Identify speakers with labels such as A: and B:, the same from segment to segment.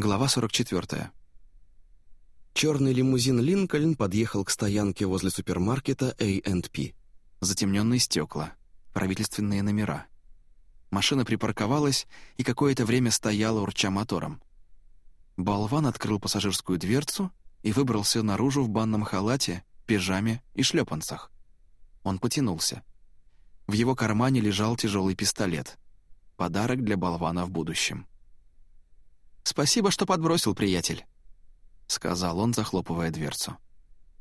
A: Глава 44. Черный лимузин «Линкольн» подъехал к стоянке возле супермаркета A&P. Затемненные стекла, правительственные номера. Машина припарковалась и какое-то время стояла, урча мотором. Болван открыл пассажирскую дверцу и выбрался наружу в банном халате, пижаме и шлепанцах. Он потянулся. В его кармане лежал тяжелый пистолет. Подарок для болвана в будущем. «Спасибо, что подбросил, приятель», — сказал он, захлопывая дверцу.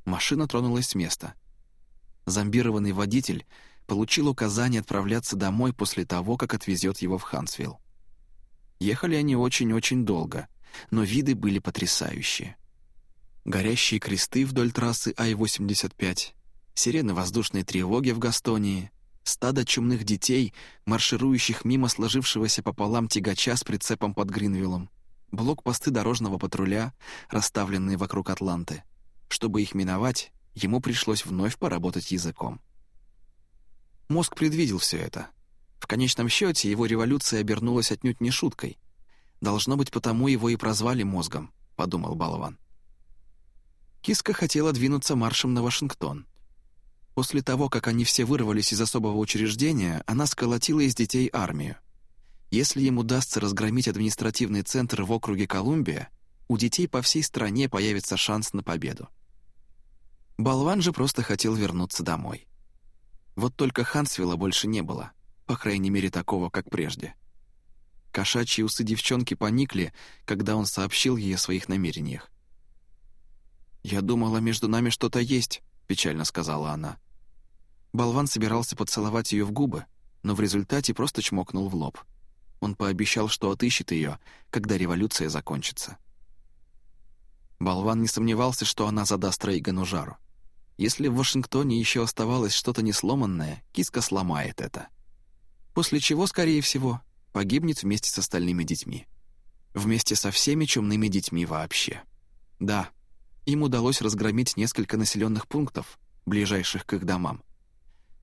A: Машина тронулась с места. Зомбированный водитель получил указание отправляться домой после того, как отвезет его в Хансвилл. Ехали они очень-очень долго, но виды были потрясающие. Горящие кресты вдоль трассы Ай-85, сирены воздушной тревоги в Гастонии, стадо чумных детей, марширующих мимо сложившегося пополам тягача с прицепом под Гринвиллом, блокпосты дорожного патруля, расставленные вокруг Атланты. Чтобы их миновать, ему пришлось вновь поработать языком. Мозг предвидел все это. В конечном счете его революция обернулась отнюдь не шуткой. «Должно быть, потому его и прозвали мозгом», — подумал Балован. Киска хотела двинуться маршем на Вашингтон. После того, как они все вырвались из особого учреждения, она сколотила из детей армию. Если им удастся разгромить административный центр в округе Колумбия, у детей по всей стране появится шанс на победу. Болван же просто хотел вернуться домой. Вот только Хансвилла больше не было, по крайней мере такого, как прежде. Кошачьи усы девчонки поникли, когда он сообщил ей о своих намерениях. «Я думала, между нами что-то есть», — печально сказала она. Болван собирался поцеловать ее в губы, но в результате просто чмокнул в лоб. Он пообещал, что отыщет ее, когда революция закончится. Болван не сомневался, что она задаст Рейгану жару. Если в Вашингтоне еще оставалось что-то несломанное, киска сломает это. После чего, скорее всего, погибнет вместе с остальными детьми. Вместе со всеми чумными детьми вообще. Да, им удалось разгромить несколько населенных пунктов, ближайших к их домам.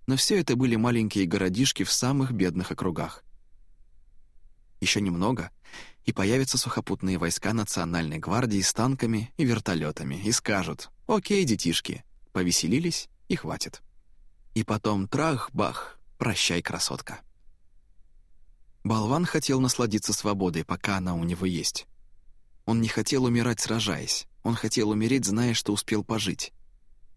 A: Но все это были маленькие городишки в самых бедных округах. Еще немного, и появятся сухопутные войска Национальной гвардии с танками и вертолетами и скажут «Окей, детишки, повеселились и хватит». И потом трах-бах, прощай, красотка. Болван хотел насладиться свободой, пока она у него есть. Он не хотел умирать, сражаясь. Он хотел умереть, зная, что успел пожить.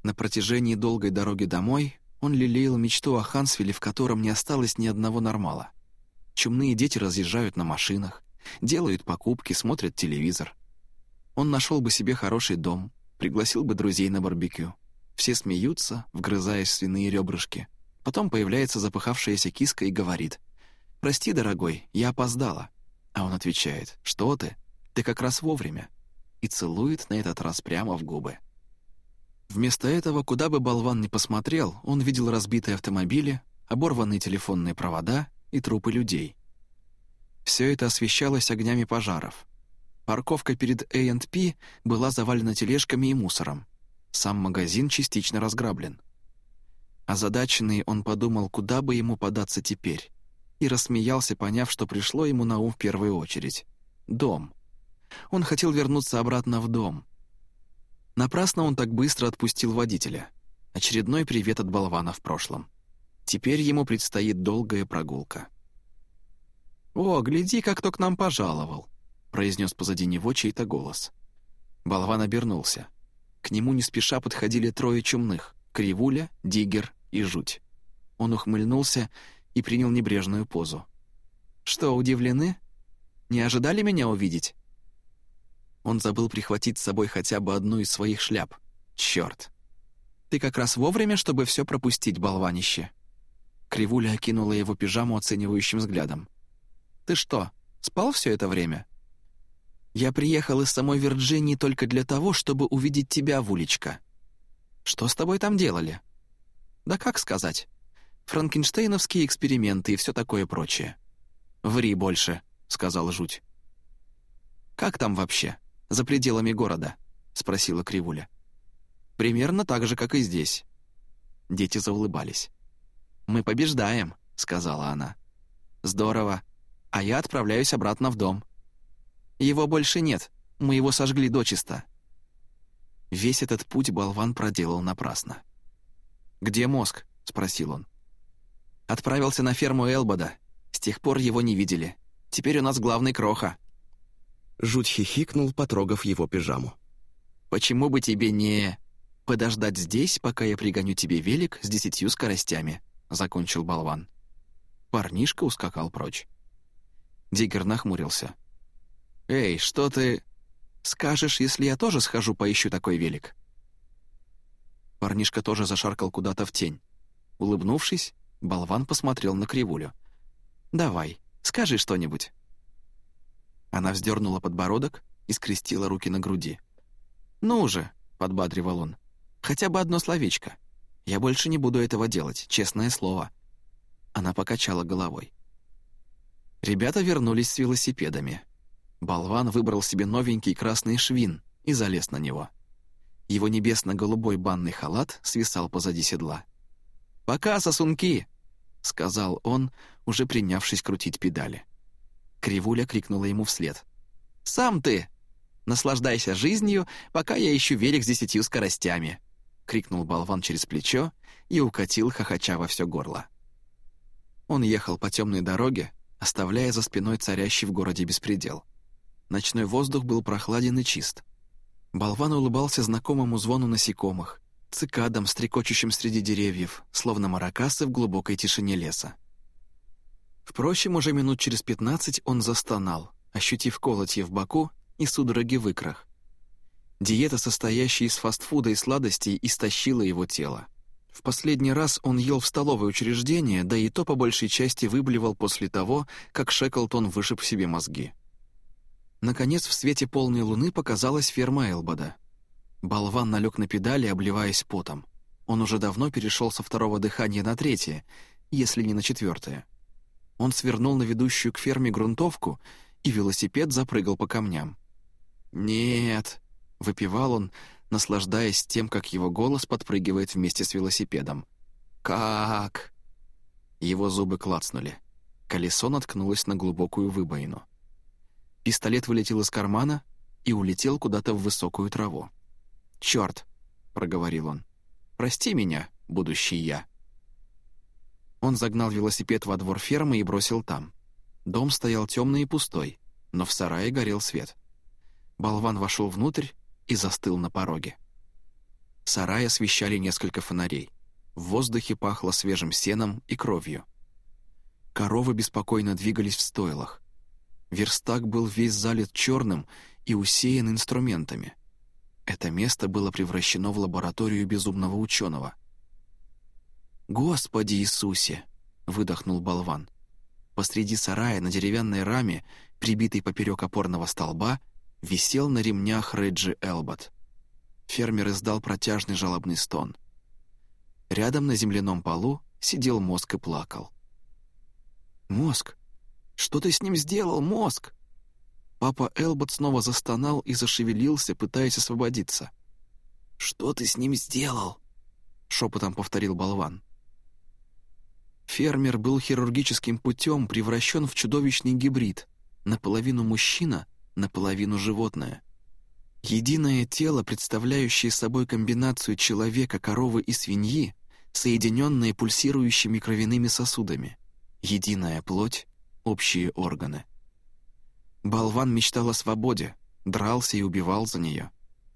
A: На протяжении долгой дороги домой он лелеял мечту о Хансвилле, в котором не осталось ни одного нормала. Чумные дети разъезжают на машинах, делают покупки, смотрят телевизор. Он нашел бы себе хороший дом, пригласил бы друзей на барбекю. Все смеются, вгрызаясь в свиные ребрышки. Потом появляется запыхавшаяся киска и говорит, «Прости, дорогой, я опоздала». А он отвечает, «Что ты? Ты как раз вовремя». И целует на этот раз прямо в губы. Вместо этого, куда бы болван ни посмотрел, он видел разбитые автомобили, оборванные телефонные провода и трупы людей. Все это освещалось огнями пожаров. Парковка перед A&P была завалена тележками и мусором. Сам магазин частично разграблен. Озадаченный он подумал, куда бы ему податься теперь, и рассмеялся, поняв, что пришло ему на ум в первую очередь. Дом. Он хотел вернуться обратно в дом. Напрасно он так быстро отпустил водителя. Очередной привет от болвана в прошлом. Теперь ему предстоит долгая прогулка. «О, гляди, как кто к нам пожаловал», — произнес позади него чей-то голос. Болван обернулся. К нему не спеша подходили трое чумных — Кривуля, Диггер и Жуть. Он ухмыльнулся и принял небрежную позу. «Что, удивлены? Не ожидали меня увидеть?» Он забыл прихватить с собой хотя бы одну из своих шляп. Черт! Ты как раз вовремя, чтобы все пропустить, болванище. Кривуля окинула его пижаму оценивающим взглядом. «Ты что, спал все это время?» «Я приехал из самой Вирджинии только для того, чтобы увидеть тебя, Вулечка». «Что с тобой там делали?» «Да как сказать? Франкенштейновские эксперименты и все такое прочее». «Ври больше», — сказал Жуть. «Как там вообще, за пределами города?» — спросила Кривуля. «Примерно так же, как и здесь». Дети заулыбались. «Мы побеждаем», — сказала она. «Здорово. А я отправляюсь обратно в дом». Его больше нет, мы его сожгли дочисто». Весь этот путь болван проделал напрасно. «Где мозг?» — спросил он. «Отправился на ферму Элбода. С тех пор его не видели. Теперь у нас главный кроха». Жуть хихикнул, потрогав его пижаму. «Почему бы тебе не подождать здесь, пока я пригоню тебе велик с десятью скоростями?» — закончил болван. Парнишка ускакал прочь. Диггер нахмурился. «Эй, что ты...» «Скажешь, если я тоже схожу поищу такой велик?» Парнишка тоже зашаркал куда-то в тень. Улыбнувшись, болван посмотрел на кривулю. «Давай, скажи что-нибудь». Она вздернула подбородок и скрестила руки на груди. «Ну же», — подбадривал он, — «хотя бы одно словечко. Я больше не буду этого делать, честное слово». Она покачала головой. Ребята вернулись с велосипедами. Болван выбрал себе новенький красный швин и залез на него. Его небесно-голубой банный халат свисал позади седла. «Пока, сосунки!» — сказал он, уже принявшись крутить педали. Кривуля крикнула ему вслед. «Сам ты! Наслаждайся жизнью, пока я ищу велик с десятью скоростями!» — крикнул болван через плечо и укатил, хохоча во все горло. Он ехал по темной дороге, оставляя за спиной царящий в городе беспредел. Ночной воздух был прохладен и чист. Болван улыбался знакомому звону насекомых, цикадам, стрекочущим среди деревьев, словно маракасы в глубокой тишине леса. Впрочем, уже минут через пятнадцать он застонал, ощутив колотье в боку и судороги в икрах. Диета, состоящая из фастфуда и сладостей, истощила его тело. В последний раз он ел в столовое учреждение, да и то по большей части выблевал после того, как Шеклтон вышиб себе мозги. Наконец, в свете полной луны показалась ферма Элбода. Болван налег на педали, обливаясь потом. Он уже давно перешел со второго дыхания на третье, если не на четвертое. Он свернул на ведущую к ферме грунтовку, и велосипед запрыгал по камням. «Нет», — выпивал он, — наслаждаясь тем, как его голос подпрыгивает вместе с велосипедом. «Как?» Его зубы клацнули. Колесо наткнулось на глубокую выбоину. Пистолет вылетел из кармана и улетел куда-то в высокую траву. «Чёрт!» — проговорил он. «Прости меня, будущий я». Он загнал велосипед во двор фермы и бросил там. Дом стоял темный и пустой, но в сарае горел свет. Болван вошел внутрь и застыл на пороге. Сарай освещали несколько фонарей. В воздухе пахло свежим сеном и кровью. Коровы беспокойно двигались в стойлах. Верстак был весь залит черным и усеян инструментами. Это место было превращено в лабораторию безумного ученого. «Господи Иисусе!» — выдохнул болван. Посреди сарая на деревянной раме, прибитой поперек опорного столба, висел на ремнях Реджи Элбот. Фермер издал протяжный жалобный стон. Рядом на земляном полу сидел мозг и плакал. «Мозг! Что ты с ним сделал, мозг?» Папа Элбот снова застонал и зашевелился, пытаясь освободиться. «Что ты с ним сделал?» — шепотом повторил болван. Фермер был хирургическим путем превращен в чудовищный гибрид, наполовину мужчина, наполовину животное. Единое тело, представляющее собой комбинацию человека, коровы и свиньи, соединенные пульсирующими кровяными сосудами. Единая плоть, общие органы. Болван мечтал о свободе, дрался и убивал за нее.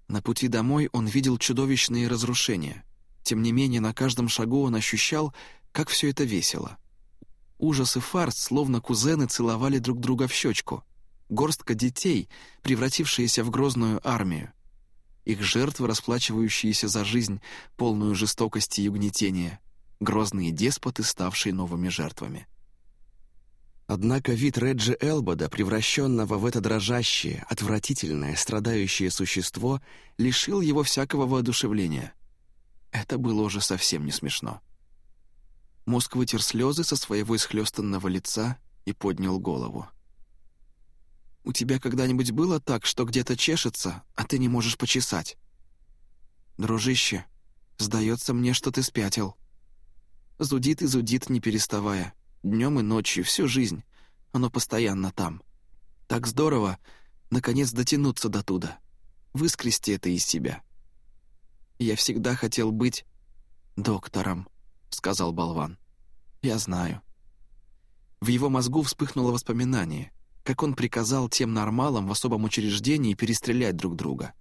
A: На пути домой он видел чудовищные разрушения. Тем не менее, на каждом шагу он ощущал, как все это весело. Ужас и фарс, словно кузены, целовали друг друга в щечку — горстка детей, превратившиеся в грозную армию. Их жертвы, расплачивающиеся за жизнь, полную жестокости и угнетения, грозные деспоты, ставшие новыми жертвами. Однако вид Реджи Элбода, превращенного в это дрожащее, отвратительное, страдающее существо, лишил его всякого воодушевления. Это было уже совсем не смешно. Мозг вытер слезы со своего исхлестанного лица и поднял голову. У тебя когда-нибудь было так, что где-то чешется, а ты не можешь почесать? Дружище, сдается мне, что ты спятил. Зудит и зудит, не переставая. Днем и ночью, всю жизнь. Оно постоянно там. Так здорово, наконец дотянуться до туда, выскрести это из себя. Я всегда хотел быть доктором, сказал болван. Я знаю. В его мозгу вспыхнуло воспоминание, как он приказал тем нормалам в особом учреждении перестрелять друг друга.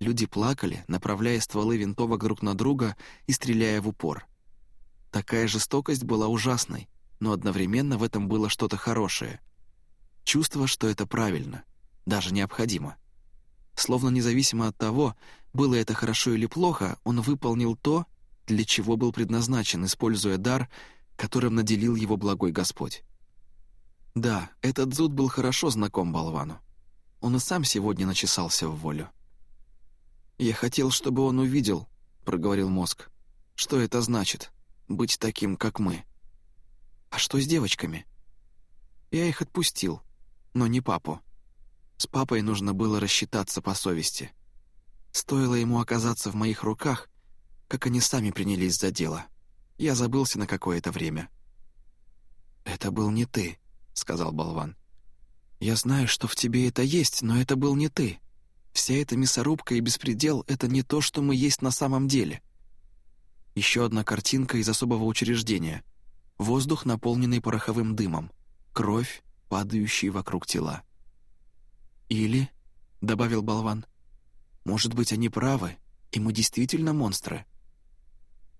A: Люди плакали, направляя стволы винтовок друг на друга и стреляя в упор. Такая жестокость была ужасной, но одновременно в этом было что-то хорошее. Чувство, что это правильно, даже необходимо. Словно независимо от того, было это хорошо или плохо, он выполнил то, для чего был предназначен, используя дар, которым наделил его благой Господь. Да, этот зуд был хорошо знаком болвану. Он и сам сегодня начесался в волю. «Я хотел, чтобы он увидел», — проговорил мозг, — «что это значит — быть таким, как мы». «А что с девочками?» «Я их отпустил, но не папу. С папой нужно было рассчитаться по совести. Стоило ему оказаться в моих руках, как они сами принялись за дело. Я забылся на какое-то время». «Это был не ты», — сказал болван. «Я знаю, что в тебе это есть, но это был не ты. Вся эта мясорубка и беспредел — это не то, что мы есть на самом деле». Еще одна картинка из особого учреждения. Воздух, наполненный пороховым дымом. Кровь, падающая вокруг тела. «Или», — добавил болван, — «может быть, они правы, и мы действительно монстры?»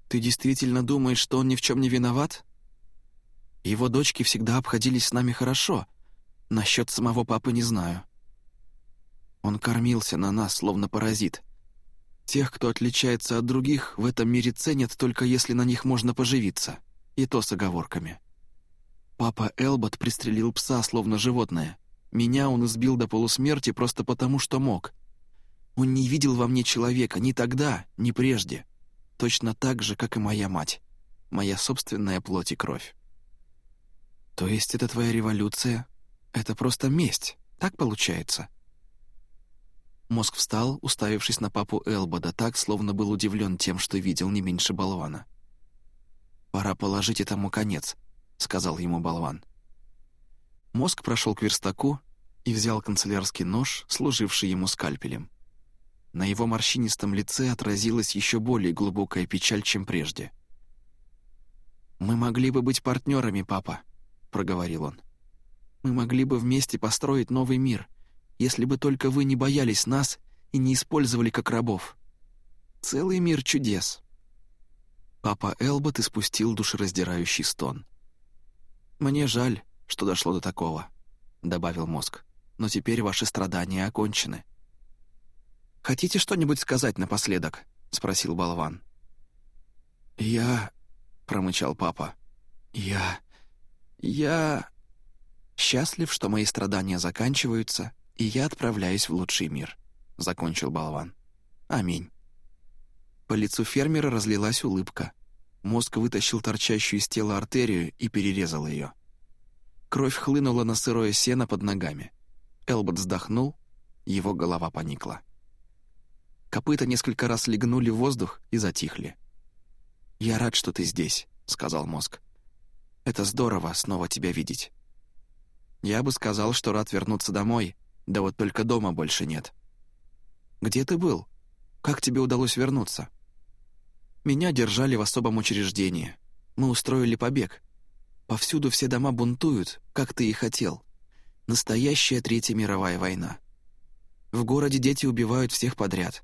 A: «Ты действительно думаешь, что он ни в чем не виноват?» Его дочки всегда обходились с нами хорошо. Насчет самого папы не знаю. Он кормился на нас, словно паразит. Тех, кто отличается от других, в этом мире ценят только если на них можно поживиться. И то с оговорками. Папа Элбот пристрелил пса, словно животное. Меня он избил до полусмерти просто потому, что мог. Он не видел во мне человека ни тогда, ни прежде. Точно так же, как и моя мать. Моя собственная плоть и кровь. «То есть это твоя революция? Это просто месть, так получается?» Мозг встал, уставившись на папу Элбода, так, словно был удивлен тем, что видел не меньше болвана. «Пора положить этому конец», — сказал ему болван. Мозг прошел к верстаку и взял канцелярский нож, служивший ему скальпелем. На его морщинистом лице отразилась еще более глубокая печаль, чем прежде. «Мы могли бы быть партнерами, папа», проговорил он. «Мы могли бы вместе построить новый мир, если бы только вы не боялись нас и не использовали как рабов. Целый мир чудес». Папа Элбот испустил душераздирающий стон. «Мне жаль, что дошло до такого», — добавил мозг. «Но теперь ваши страдания окончены». «Хотите что-нибудь сказать напоследок?» — спросил болван. «Я...» — промычал папа. «Я...» Я счастлив, что мои страдания заканчиваются, и я отправляюсь в лучший мир», — закончил болван. «Аминь». По лицу фермера разлилась улыбка. Мозг вытащил торчащую из тела артерию и перерезал ее. Кровь хлынула на сырое сено под ногами. Элбот вздохнул, его голова поникла. Копыта несколько раз легнули в воздух и затихли. «Я рад, что ты здесь», — сказал мозг. Это здорово снова тебя видеть. Я бы сказал, что рад вернуться домой, да вот только дома больше нет. Где ты был? Как тебе удалось вернуться? Меня держали в особом учреждении. Мы устроили побег. Повсюду все дома бунтуют, как ты и хотел. Настоящая Третья мировая война. В городе дети убивают всех подряд.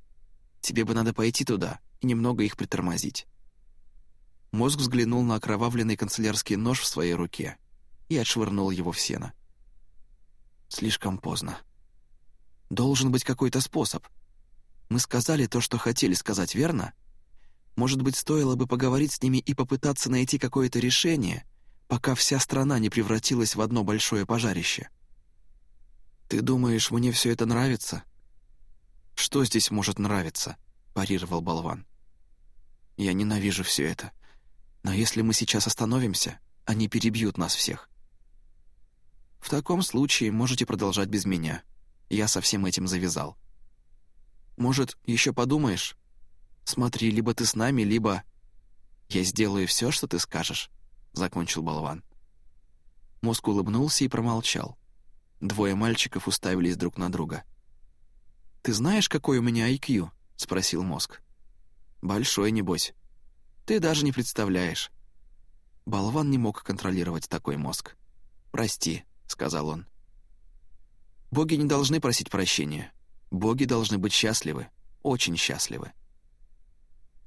A: Тебе бы надо пойти туда и немного их притормозить. Мозг взглянул на окровавленный канцелярский нож в своей руке и отшвырнул его в сено. Слишком поздно. Должен быть какой-то способ. Мы сказали то, что хотели сказать, верно? Может быть, стоило бы поговорить с ними и попытаться найти какое-то решение, пока вся страна не превратилась в одно большое пожарище. «Ты думаешь, мне все это нравится?» «Что здесь может нравиться?» — парировал болван. «Я ненавижу все это. Но если мы сейчас остановимся, они перебьют нас всех. В таком случае можете продолжать без меня. Я со всем этим завязал. Может, еще подумаешь? Смотри, либо ты с нами, либо... Я сделаю все, что ты скажешь, — закончил болван. Мозг улыбнулся и промолчал. Двое мальчиков уставились друг на друга. «Ты знаешь, какой у меня IQ?» — спросил мозг. «Большой, небось. Ты даже не представляешь». Болван не мог контролировать такой мозг. «Прости», — сказал он. «Боги не должны просить прощения. Боги должны быть счастливы, очень счастливы».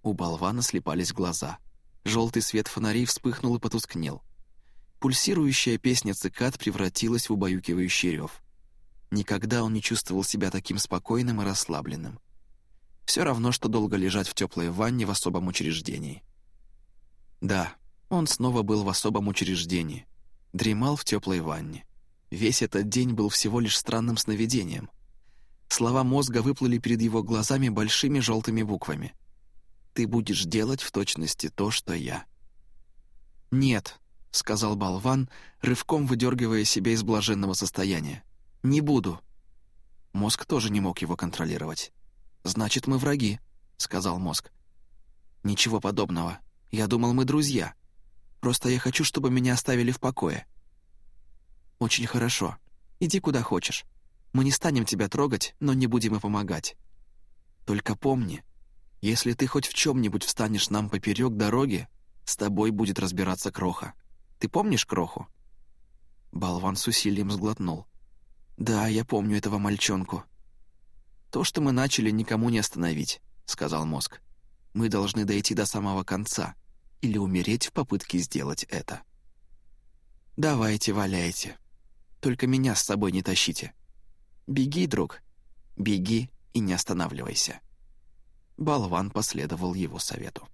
A: У болвана слепались глаза. Желтый свет фонарей вспыхнул и потускнел. Пульсирующая песня цикад превратилась в убаюкивающий рев. Никогда он не чувствовал себя таким спокойным и расслабленным. Все равно, что долго лежать в теплой ванне в особом учреждении. Да, он снова был в особом учреждении. Дремал в теплой ванне. Весь этот день был всего лишь странным сновидением. Слова мозга выплыли перед его глазами большими желтыми буквами. «Ты будешь делать в точности то, что я». «Нет», — сказал болван, рывком выдергивая себя из блаженного состояния. «Не буду». Мозг тоже не мог его контролировать. «Значит, мы враги», — сказал мозг. «Ничего подобного. Я думал, мы друзья. Просто я хочу, чтобы меня оставили в покое». «Очень хорошо. Иди куда хочешь. Мы не станем тебя трогать, но не будем и помогать. Только помни, если ты хоть в чем-нибудь встанешь нам поперек дороги, с тобой будет разбираться Кроха. Ты помнишь Кроху?» Болван с усилием сглотнул. «Да, я помню этого мальчонку. «То, что мы начали, никому не остановить», — сказал мозг. «Мы должны дойти до самого конца или умереть в попытке сделать это». «Давайте, валяйте. Только меня с собой не тащите. Беги, друг, беги и не останавливайся». Болван последовал его совету.